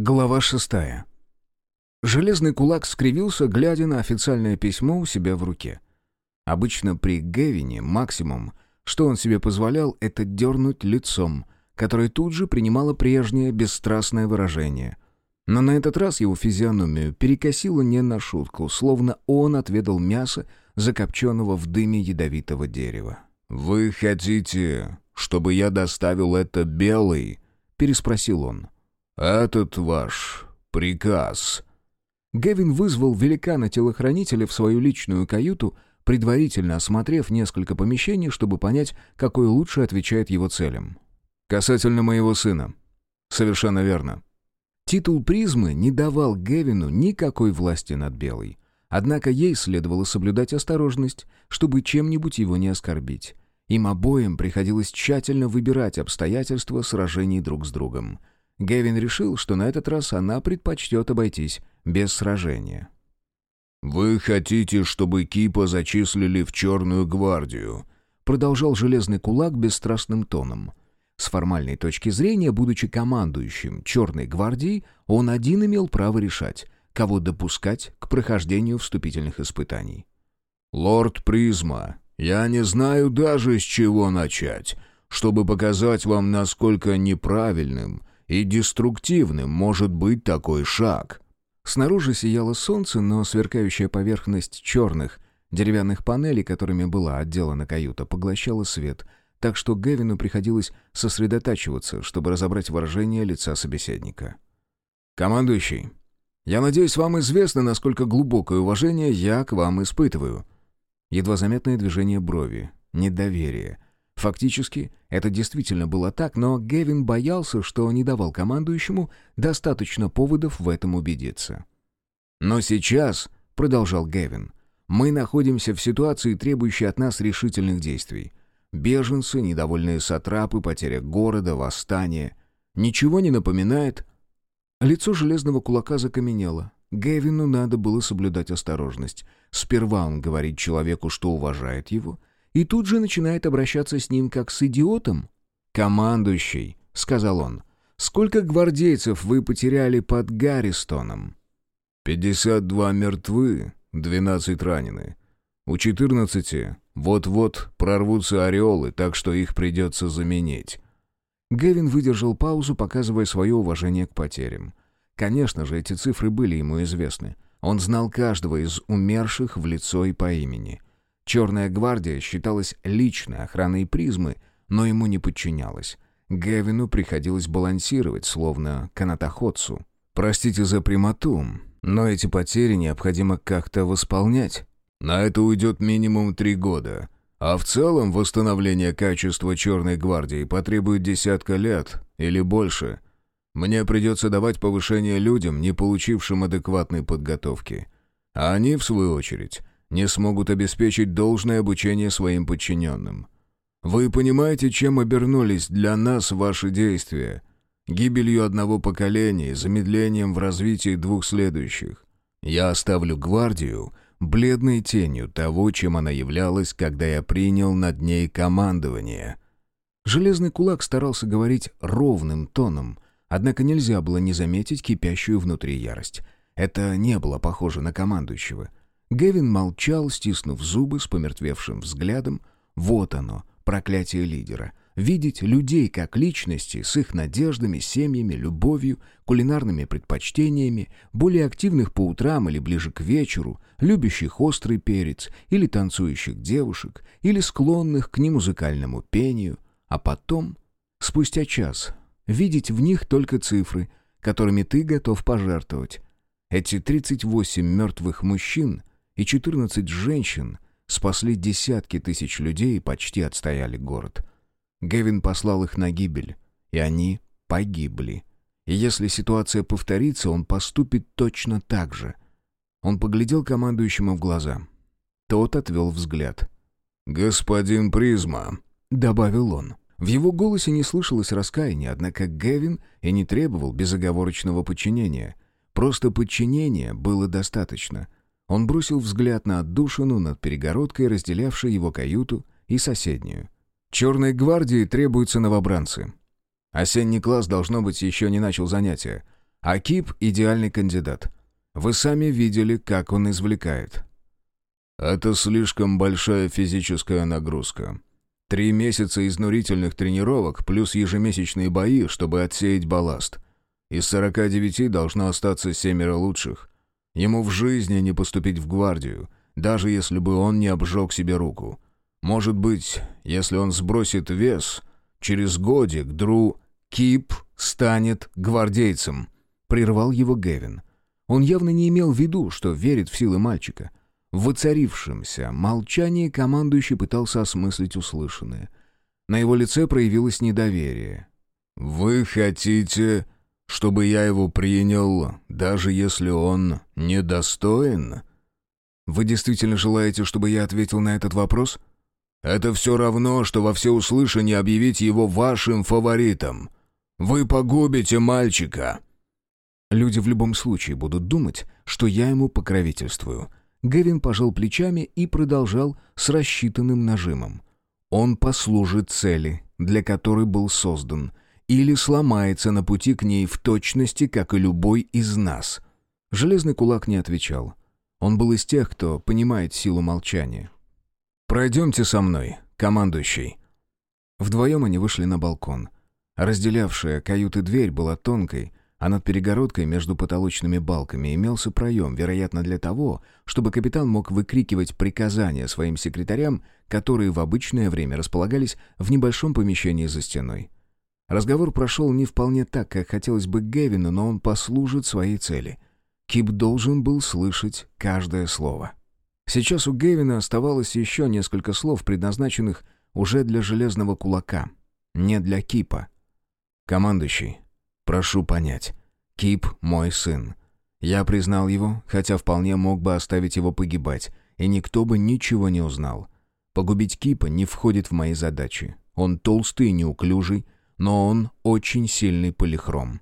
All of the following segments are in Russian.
Глава шестая. Железный кулак скривился, глядя на официальное письмо у себя в руке. Обычно при Гевине максимум, что он себе позволял, это дернуть лицом, которое тут же принимало прежнее бесстрастное выражение. Но на этот раз его физиономию перекосило не на шутку, словно он отведал мясо, закопченного в дыме ядовитого дерева. «Вы хотите, чтобы я доставил это белый?» — переспросил он. «Этот ваш приказ». Гевин вызвал великана-телохранителя в свою личную каюту, предварительно осмотрев несколько помещений, чтобы понять, какой лучше отвечает его целям. «Касательно моего сына». «Совершенно верно». Титул призмы не давал Гевину никакой власти над Белой. Однако ей следовало соблюдать осторожность, чтобы чем-нибудь его не оскорбить. Им обоим приходилось тщательно выбирать обстоятельства сражений друг с другом — Гевин решил, что на этот раз она предпочтет обойтись без сражения. «Вы хотите, чтобы Кипа зачислили в Черную гвардию?» Продолжал Железный Кулак бесстрастным тоном. С формальной точки зрения, будучи командующим Черной гвардией, он один имел право решать, кого допускать к прохождению вступительных испытаний. «Лорд Призма, я не знаю даже с чего начать, чтобы показать вам, насколько неправильным и деструктивным может быть такой шаг. Снаружи сияло солнце, но сверкающая поверхность черных, деревянных панелей, которыми была отделана каюта, поглощала свет, так что Гевину приходилось сосредотачиваться, чтобы разобрать выражение лица собеседника. «Командующий, я надеюсь, вам известно, насколько глубокое уважение я к вам испытываю». Едва заметное движение брови, недоверие — Фактически, это действительно было так, но Гевин боялся, что не давал командующему достаточно поводов в этом убедиться. «Но сейчас», — продолжал Гевин, — «мы находимся в ситуации, требующей от нас решительных действий. Беженцы, недовольные сатрапы, потеря города, восстание. Ничего не напоминает...» Лицо железного кулака закаменело. Гевину надо было соблюдать осторожность. Сперва он говорит человеку, что уважает его, и тут же начинает обращаться с ним как с идиотом. «Командующий», — сказал он, — «сколько гвардейцев вы потеряли под Гарристоном?» «Пятьдесят два мертвы, двенадцать ранены. У четырнадцати вот-вот прорвутся ореолы, так что их придется заменить». Гевин выдержал паузу, показывая свое уважение к потерям. Конечно же, эти цифры были ему известны. Он знал каждого из умерших в лицо и по имени — Черная гвардия считалась личной охраной призмы, но ему не подчинялась. Гевину приходилось балансировать, словно канатоходцу. «Простите за прямоту, но эти потери необходимо как-то восполнять». «На это уйдет минимум три года», а в целом восстановление качества Черной гвардии потребует десятка лет или больше. Мне придется давать повышение людям, не получившим адекватной подготовки. А они, в свою очередь, не смогут обеспечить должное обучение своим подчиненным. Вы понимаете, чем обернулись для нас ваши действия? Гибелью одного поколения и замедлением в развитии двух следующих. Я оставлю гвардию бледной тенью того, чем она являлась, когда я принял над ней командование. Железный кулак старался говорить ровным тоном, однако нельзя было не заметить кипящую внутри ярость. Это не было похоже на командующего. Гевин молчал, стиснув зубы с помертвевшим взглядом. Вот оно, проклятие лидера. Видеть людей как личности с их надеждами, семьями, любовью, кулинарными предпочтениями, более активных по утрам или ближе к вечеру, любящих острый перец или танцующих девушек, или склонных к немузыкальному пению, а потом, спустя час, видеть в них только цифры, которыми ты готов пожертвовать. Эти 38 мертвых мужчин и 14 женщин спасли десятки тысяч людей и почти отстояли город. Гевин послал их на гибель, и они погибли. И если ситуация повторится, он поступит точно так же. Он поглядел командующему в глаза. Тот отвел взгляд. «Господин Призма», — добавил он. В его голосе не слышалось раскаяния, однако Гевин и не требовал безоговорочного подчинения. Просто подчинения было достаточно — он бросил взгляд на отдушину над перегородкой, разделявшей его каюту и соседнюю. «Черной гвардии требуются новобранцы. Осенний класс, должно быть, еще не начал занятия. А Кип — идеальный кандидат. Вы сами видели, как он извлекает. Это слишком большая физическая нагрузка. Три месяца изнурительных тренировок плюс ежемесячные бои, чтобы отсеять балласт. Из 49 должно остаться семеро лучших. Ему в жизни не поступить в гвардию, даже если бы он не обжег себе руку. Может быть, если он сбросит вес, через годик Дру Кип станет гвардейцем. Прервал его Гевин. Он явно не имел в виду, что верит в силы мальчика. В воцарившемся молчании командующий пытался осмыслить услышанное. На его лице проявилось недоверие. «Вы хотите, чтобы я его принял, даже если он недостоин?» «Вы действительно желаете, чтобы я ответил на этот вопрос?» «Это все равно, что во всеуслышание объявить его вашим фаворитом. Вы погубите мальчика!» Люди в любом случае будут думать, что я ему покровительствую. Гевин пожал плечами и продолжал с рассчитанным нажимом. Он послужит цели, для которой был создан, или сломается на пути к ней в точности, как и любой из нас. Железный кулак не отвечал. Он был из тех, кто понимает силу молчания. «Пройдемте со мной, командующий». Вдвоем они вышли на балкон. Разделявшая каюты дверь была тонкой, а над перегородкой между потолочными балками имелся проем, вероятно, для того, чтобы капитан мог выкрикивать приказания своим секретарям, которые в обычное время располагались в небольшом помещении за стеной. Разговор прошел не вполне так, как хотелось бы Гевину, но он послужит своей цели. Кип должен был слышать каждое слово. Сейчас у Гевина оставалось еще несколько слов, предназначенных уже для железного кулака, не для Кипа. «Командующий, Прошу понять. Кип — мой сын. Я признал его, хотя вполне мог бы оставить его погибать, и никто бы ничего не узнал. Погубить Кипа не входит в мои задачи. Он толстый и неуклюжий, но он очень сильный полихром.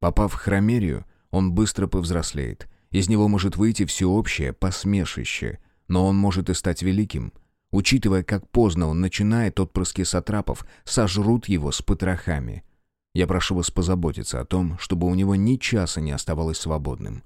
Попав в хромерию, он быстро повзрослеет. Из него может выйти всеобщее посмешище, но он может и стать великим. Учитывая, как поздно он начинает, отпрыски сатрапов сожрут его с потрохами. Я прошу вас позаботиться о том, чтобы у него ни часа не оставалось свободным.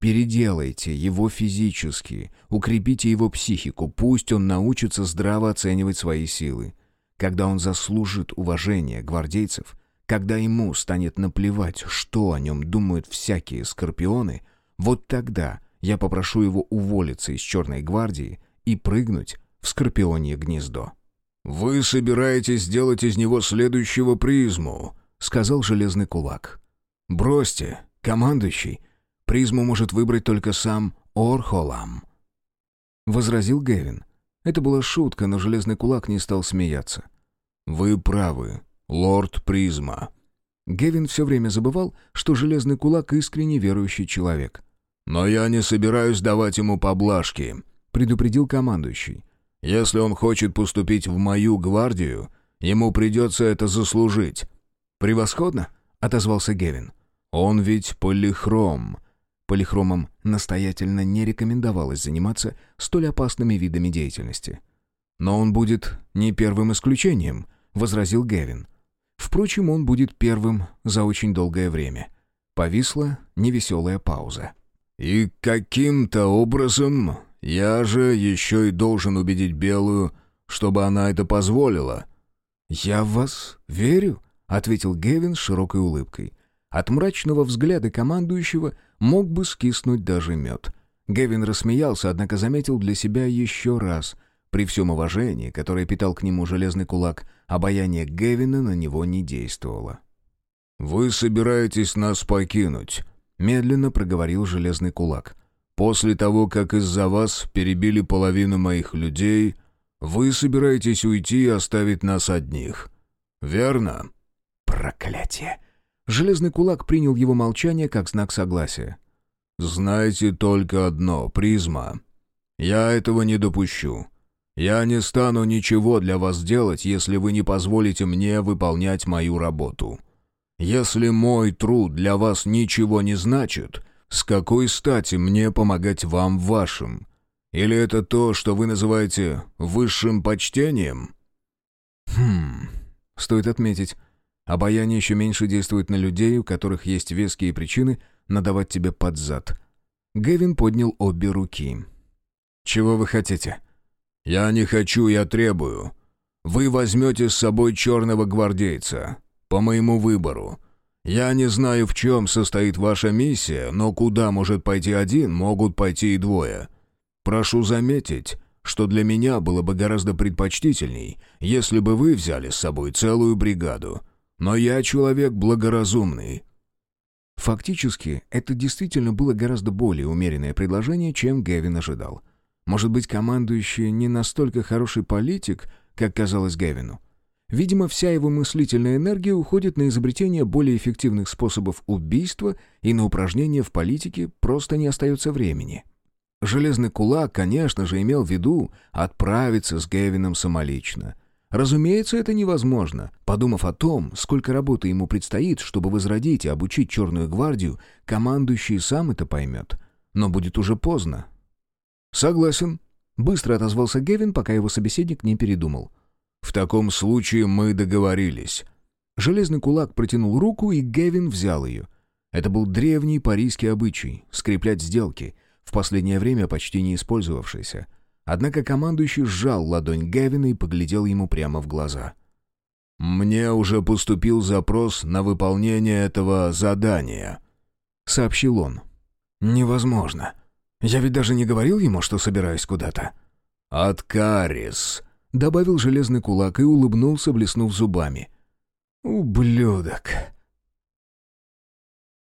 Переделайте его физически, укрепите его психику, пусть он научится здраво оценивать свои силы. Когда он заслужит уважение гвардейцев, когда ему станет наплевать, что о нем думают всякие скорпионы, вот тогда я попрошу его уволиться из Черной гвардии и прыгнуть в скорпионье гнездо. «Вы собираетесь сделать из него следующего призму?» сказал железный кулак. «Бросьте, командующий. Призму может выбрать только сам Орхолам». Возразил Гевин. Это была шутка, но железный кулак не стал смеяться. «Вы правы, лорд Призма». Гевин все время забывал, что железный кулак искренне верующий человек. «Но я не собираюсь давать ему поблажки», — предупредил командующий. «Если он хочет поступить в мою гвардию, ему придется это заслужить. «Превосходно!» — отозвался Гевин. «Он ведь полихром». Полихромом настоятельно не рекомендовалось заниматься столь опасными видами деятельности. «Но он будет не первым исключением», — возразил Гевин. Впрочем, он будет первым за очень долгое время. Повисла невеселая пауза. «И каким-то образом я же еще и должен убедить Белую, чтобы она это позволила». «Я в вас верю», — ответил Гевин с широкой улыбкой. От мрачного взгляда командующего мог бы скиснуть даже мед. Гевин рассмеялся, однако заметил для себя еще раз. При всем уважении, которое питал к нему железный кулак, обаяние Гевина на него не действовало. «Вы собираетесь нас покинуть», — медленно проговорил железный кулак. «После того, как из-за вас перебили половину моих людей, вы собираетесь уйти и оставить нас одних. Верно?» Проклятие! Железный кулак принял его молчание как знак согласия. «Знайте только одно, призма. Я этого не допущу. Я не стану ничего для вас делать, если вы не позволите мне выполнять мою работу. Если мой труд для вас ничего не значит, с какой стати мне помогать вам в вашем? Или это то, что вы называете высшим почтением?» «Хм...» Стоит отметить, Обаяние еще меньше действует на людей, у которых есть веские причины надавать тебе под зад. Гевин поднял обе руки. «Чего вы хотите?» «Я не хочу, я требую. Вы возьмете с собой черного гвардейца. По моему выбору. Я не знаю, в чем состоит ваша миссия, но куда может пойти один, могут пойти и двое. Прошу заметить, что для меня было бы гораздо предпочтительней, если бы вы взяли с собой целую бригаду. Но я человек благоразумный». Фактически, это действительно было гораздо более умеренное предложение, чем Гевин ожидал. Может быть, командующий не настолько хороший политик, как казалось Гевину. Видимо, вся его мыслительная энергия уходит на изобретение более эффективных способов убийства, и на упражнения в политике просто не остается времени. Железный кулак, конечно же, имел в виду отправиться с Гевином самолично. Разумеется, это невозможно. Подумав о том, сколько работы ему предстоит, чтобы возродить и обучить Черную гвардию, командующий сам это поймет. Но будет уже поздно. «Согласен», — быстро отозвался Гевин, пока его собеседник не передумал. «В таком случае мы договорились». Железный кулак протянул руку, и Гевин взял ее. Это был древний парийский обычай — скреплять сделки, в последнее время почти не использовавшийся. Однако командующий сжал ладонь Гевина и поглядел ему прямо в глаза. «Мне уже поступил запрос на выполнение этого задания», — сообщил он. «Невозможно. Я ведь даже не говорил ему, что собираюсь куда-то». «От Карис», добавил железный кулак и улыбнулся, блеснув зубами. «Ублюдок!»